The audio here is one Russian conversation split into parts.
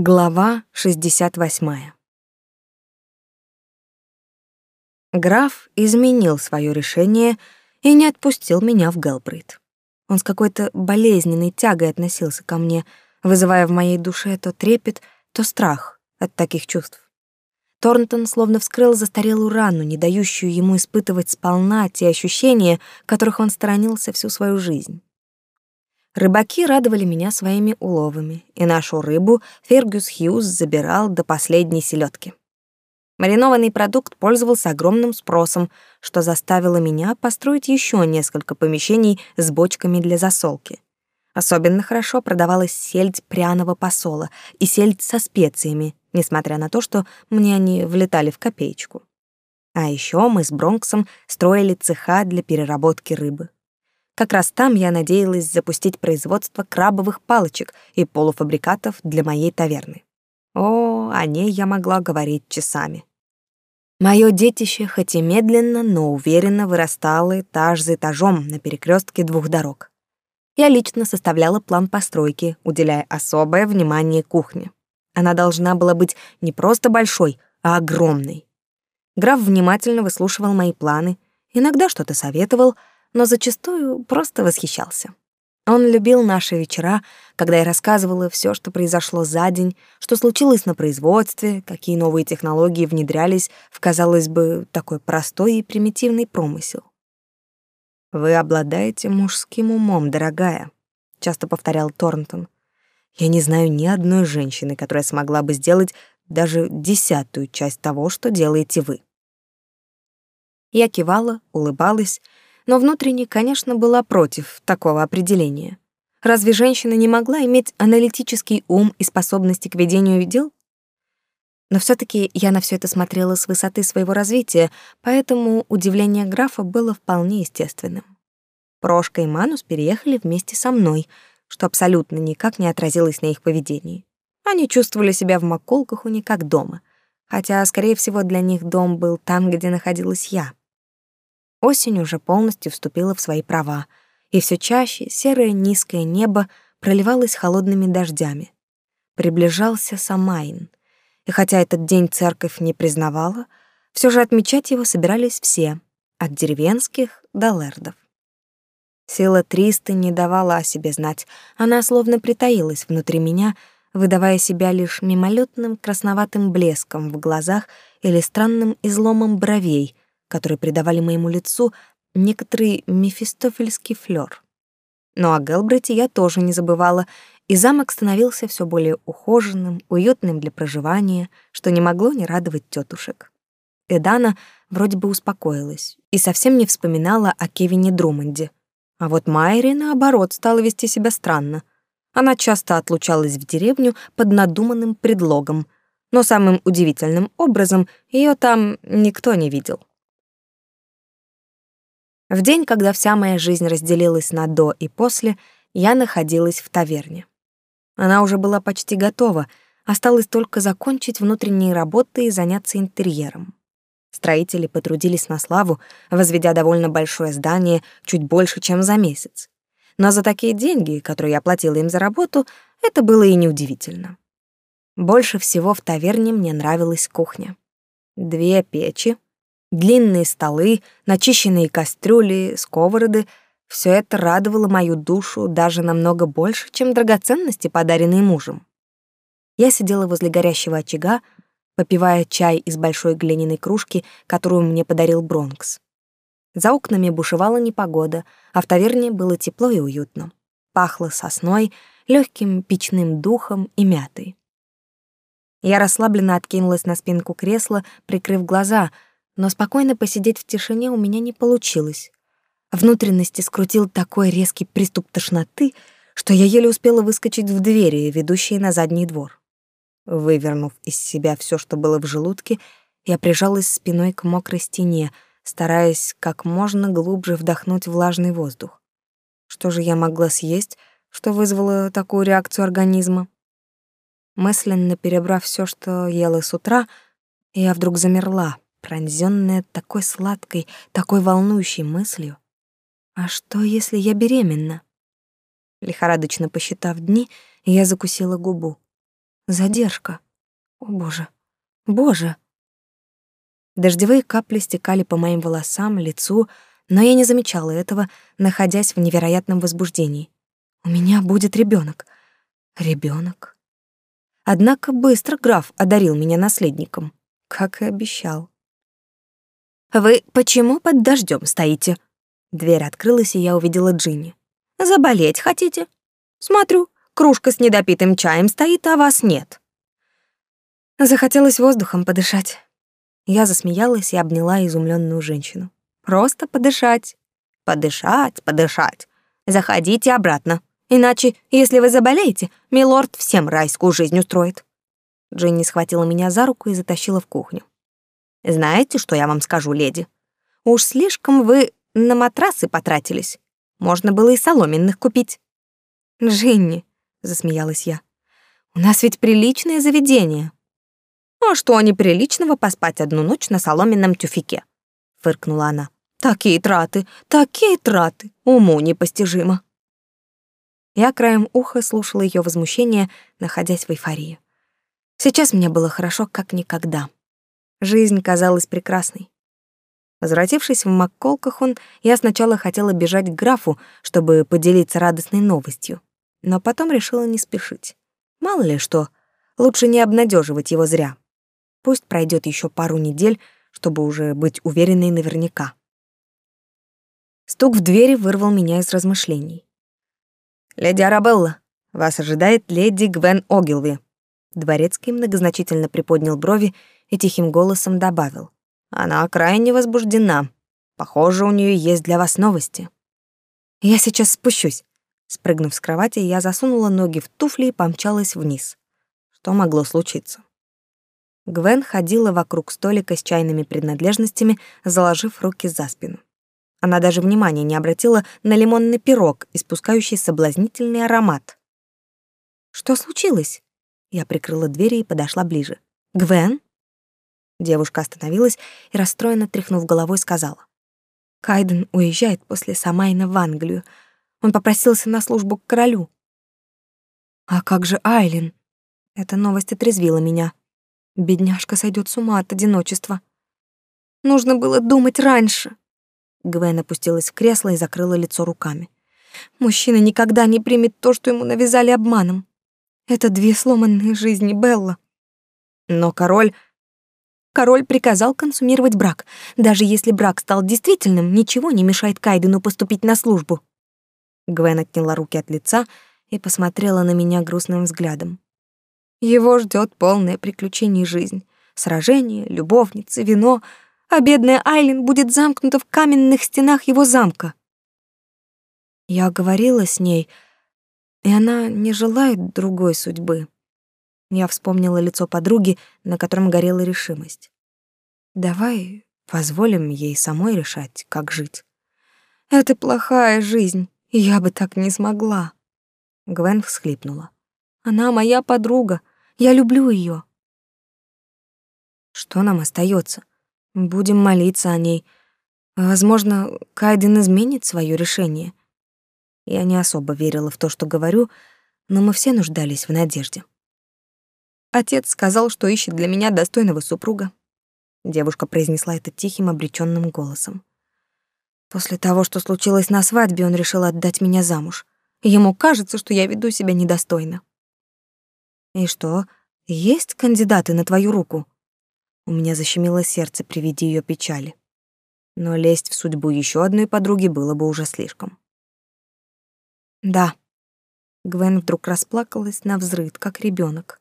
Глава 68. Граф изменил свое решение и не отпустил меня в Гэлбрейт. Он с какой-то болезненной тягой относился ко мне, вызывая в моей душе то трепет, то страх от таких чувств. Торнтон словно вскрыл застарелую рану, не дающую ему испытывать сполна те ощущения, которых он сторонился всю свою жизнь. Рыбаки радовали меня своими уловами, и нашу рыбу Фергюс Хьюз забирал до последней селедки. Маринованный продукт пользовался огромным спросом, что заставило меня построить еще несколько помещений с бочками для засолки. Особенно хорошо продавалась сельдь пряного посола и сельдь со специями, несмотря на то, что мне они влетали в копеечку. А еще мы с Бронксом строили цеха для переработки рыбы. Как раз там я надеялась запустить производство крабовых палочек и полуфабрикатов для моей таверны. О, о ней я могла говорить часами. Моё детище, хоть и медленно, но уверенно вырастало этаж за этажом на перекрестке двух дорог. Я лично составляла план постройки, уделяя особое внимание кухне. Она должна была быть не просто большой, а огромной. Граф внимательно выслушивал мои планы, иногда что-то советовал — но зачастую просто восхищался. Он любил наши вечера, когда я рассказывала все, что произошло за день, что случилось на производстве, какие новые технологии внедрялись в, казалось бы, такой простой и примитивный промысел. «Вы обладаете мужским умом, дорогая», — часто повторял Торнтон. «Я не знаю ни одной женщины, которая смогла бы сделать даже десятую часть того, что делаете вы». Я кивала, улыбалась, но внутренне, конечно, была против такого определения. Разве женщина не могла иметь аналитический ум и способности к ведению дел? Но все таки я на все это смотрела с высоты своего развития, поэтому удивление графа было вполне естественным. Прошка и Манус переехали вместе со мной, что абсолютно никак не отразилось на их поведении. Они чувствовали себя в маколках у них как дома, хотя, скорее всего, для них дом был там, где находилась я. Осень уже полностью вступила в свои права, и все чаще серое низкое небо проливалось холодными дождями. Приближался Самайн, и хотя этот день церковь не признавала, все же отмечать его собирались все, от деревенских до лэрдов. Сила Тристы не давала о себе знать, она словно притаилась внутри меня, выдавая себя лишь мимолетным красноватым блеском в глазах или странным изломом бровей — которые придавали моему лицу некоторый мефистофельский флёр. Но о Гелбрете я тоже не забывала, и замок становился все более ухоженным, уютным для проживания, что не могло не радовать тетушек. Эдана вроде бы успокоилась и совсем не вспоминала о Кевине Друмонде. А вот Майри, наоборот, стала вести себя странно. Она часто отлучалась в деревню под надуманным предлогом, но самым удивительным образом ее там никто не видел. В день, когда вся моя жизнь разделилась на «до» и «после», я находилась в таверне. Она уже была почти готова, осталось только закончить внутренние работы и заняться интерьером. Строители потрудились на славу, возведя довольно большое здание чуть больше, чем за месяц. Но за такие деньги, которые я платила им за работу, это было и неудивительно. Больше всего в таверне мне нравилась кухня. Две печи, Длинные столы, начищенные кастрюли, сковороды — все это радовало мою душу даже намного больше, чем драгоценности, подаренные мужем. Я сидела возле горящего очага, попивая чай из большой глиняной кружки, которую мне подарил Бронкс. За окнами бушевала непогода, а в таверне было тепло и уютно. Пахло сосной, легким печным духом и мятой. Я расслабленно откинулась на спинку кресла, прикрыв глаза — но спокойно посидеть в тишине у меня не получилось. Внутренности скрутил такой резкий приступ тошноты, что я еле успела выскочить в двери, ведущие на задний двор. Вывернув из себя все, что было в желудке, я прижалась спиной к мокрой стене, стараясь как можно глубже вдохнуть влажный воздух. Что же я могла съесть, что вызвало такую реакцию организма? Мысленно перебрав все, что ела с утра, я вдруг замерла, пронзённая такой сладкой, такой волнующей мыслью. А что, если я беременна? Лихорадочно посчитав дни, я закусила губу. Задержка. О, боже. Боже. Дождевые капли стекали по моим волосам, лицу, но я не замечала этого, находясь в невероятном возбуждении. У меня будет ребенок. Ребенок. Однако быстро граф одарил меня наследником, как и обещал. «Вы почему под дождем стоите?» Дверь открылась, и я увидела Джинни. «Заболеть хотите?» «Смотрю, кружка с недопитым чаем стоит, а вас нет». Захотелось воздухом подышать. Я засмеялась и обняла изумленную женщину. «Просто подышать. Подышать, подышать. Заходите обратно. Иначе, если вы заболеете, милорд всем райскую жизнь устроит». Джинни схватила меня за руку и затащила в кухню. Знаете, что я вам скажу, леди? Уж слишком вы на матрасы потратились. Можно было и соломенных купить. Джинни, засмеялась я. У нас ведь приличное заведение. А что неприличного поспать одну ночь на соломенном тюфике? фыркнула она. Такие траты, такие траты, уму непостижимо. Я краем уха слушала ее возмущение, находясь в эйфории. Сейчас мне было хорошо, как никогда. Жизнь казалась прекрасной. Возвратившись в Макколкахон, я сначала хотела бежать к графу, чтобы поделиться радостной новостью, но потом решила не спешить. Мало ли что, лучше не обнадеживать его зря. Пусть пройдет еще пару недель, чтобы уже быть уверенной наверняка. Стук в двери вырвал меня из размышлений. «Леди Арабелла, вас ожидает леди Гвен Огилви». Дворецкий многозначительно приподнял брови и тихим голосом добавил. «Она крайне возбуждена. Похоже, у нее есть для вас новости». «Я сейчас спущусь». Спрыгнув с кровати, я засунула ноги в туфли и помчалась вниз. Что могло случиться? Гвен ходила вокруг столика с чайными принадлежностями, заложив руки за спину. Она даже внимания не обратила на лимонный пирог, испускающий соблазнительный аромат. «Что случилось?» Я прикрыла двери и подошла ближе. «Гвен?» Девушка остановилась и, расстроенно тряхнув головой, сказала. «Кайден уезжает после Самайна в Англию. Он попросился на службу к королю». «А как же Айлин?» Эта новость отрезвила меня. Бедняжка сойдет с ума от одиночества. Нужно было думать раньше. Гвен опустилась в кресло и закрыла лицо руками. Мужчина никогда не примет то, что ему навязали обманом. Это две сломанные жизни Белла. Но король Король приказал консумировать брак. Даже если брак стал действительным, ничего не мешает Кайдену поступить на службу. Гвен отняла руки от лица и посмотрела на меня грустным взглядом. Его ждет полное приключение жизнь. Сражение, любовницы, вино, а бедная Айлин будет замкнута в каменных стенах его замка. Я говорила с ней, и она не желает другой судьбы. Я вспомнила лицо подруги, на котором горела решимость. Давай позволим ей самой решать, как жить. Это плохая жизнь, я бы так не смогла. Гвен всхлипнула. Она моя подруга, я люблю ее. Что нам остается? Будем молиться о ней. Возможно, Кайден изменит свое решение. Я не особо верила в то, что говорю, но мы все нуждались в надежде. Отец сказал, что ищет для меня достойного супруга. Девушка произнесла это тихим, обреченным голосом. После того, что случилось на свадьбе, он решил отдать меня замуж. Ему кажется, что я веду себя недостойно. И что, есть кандидаты на твою руку? У меня защемило сердце при виде ее печали. Но лезть в судьбу еще одной подруги было бы уже слишком. Да. Гвен вдруг расплакалась на взрыд, как ребенок.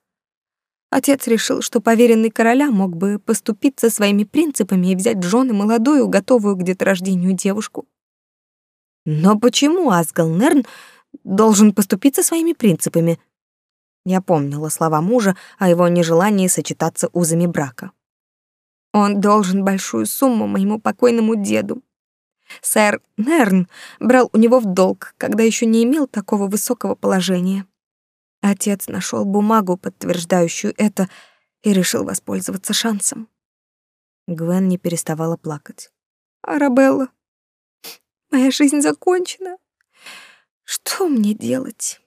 Отец решил, что поверенный короля мог бы поступиться своими принципами и взять жены молодую, готовую к деторождению девушку. Но почему Асгал Нерн должен поступиться своими принципами? Я помнила слова мужа о его нежелании сочетаться узами брака. Он должен большую сумму моему покойному деду. Сэр Нерн брал у него в долг, когда еще не имел такого высокого положения. Отец нашел бумагу, подтверждающую это, и решил воспользоваться шансом. Гвен не переставала плакать. «Арабелла, моя жизнь закончена. Что мне делать?»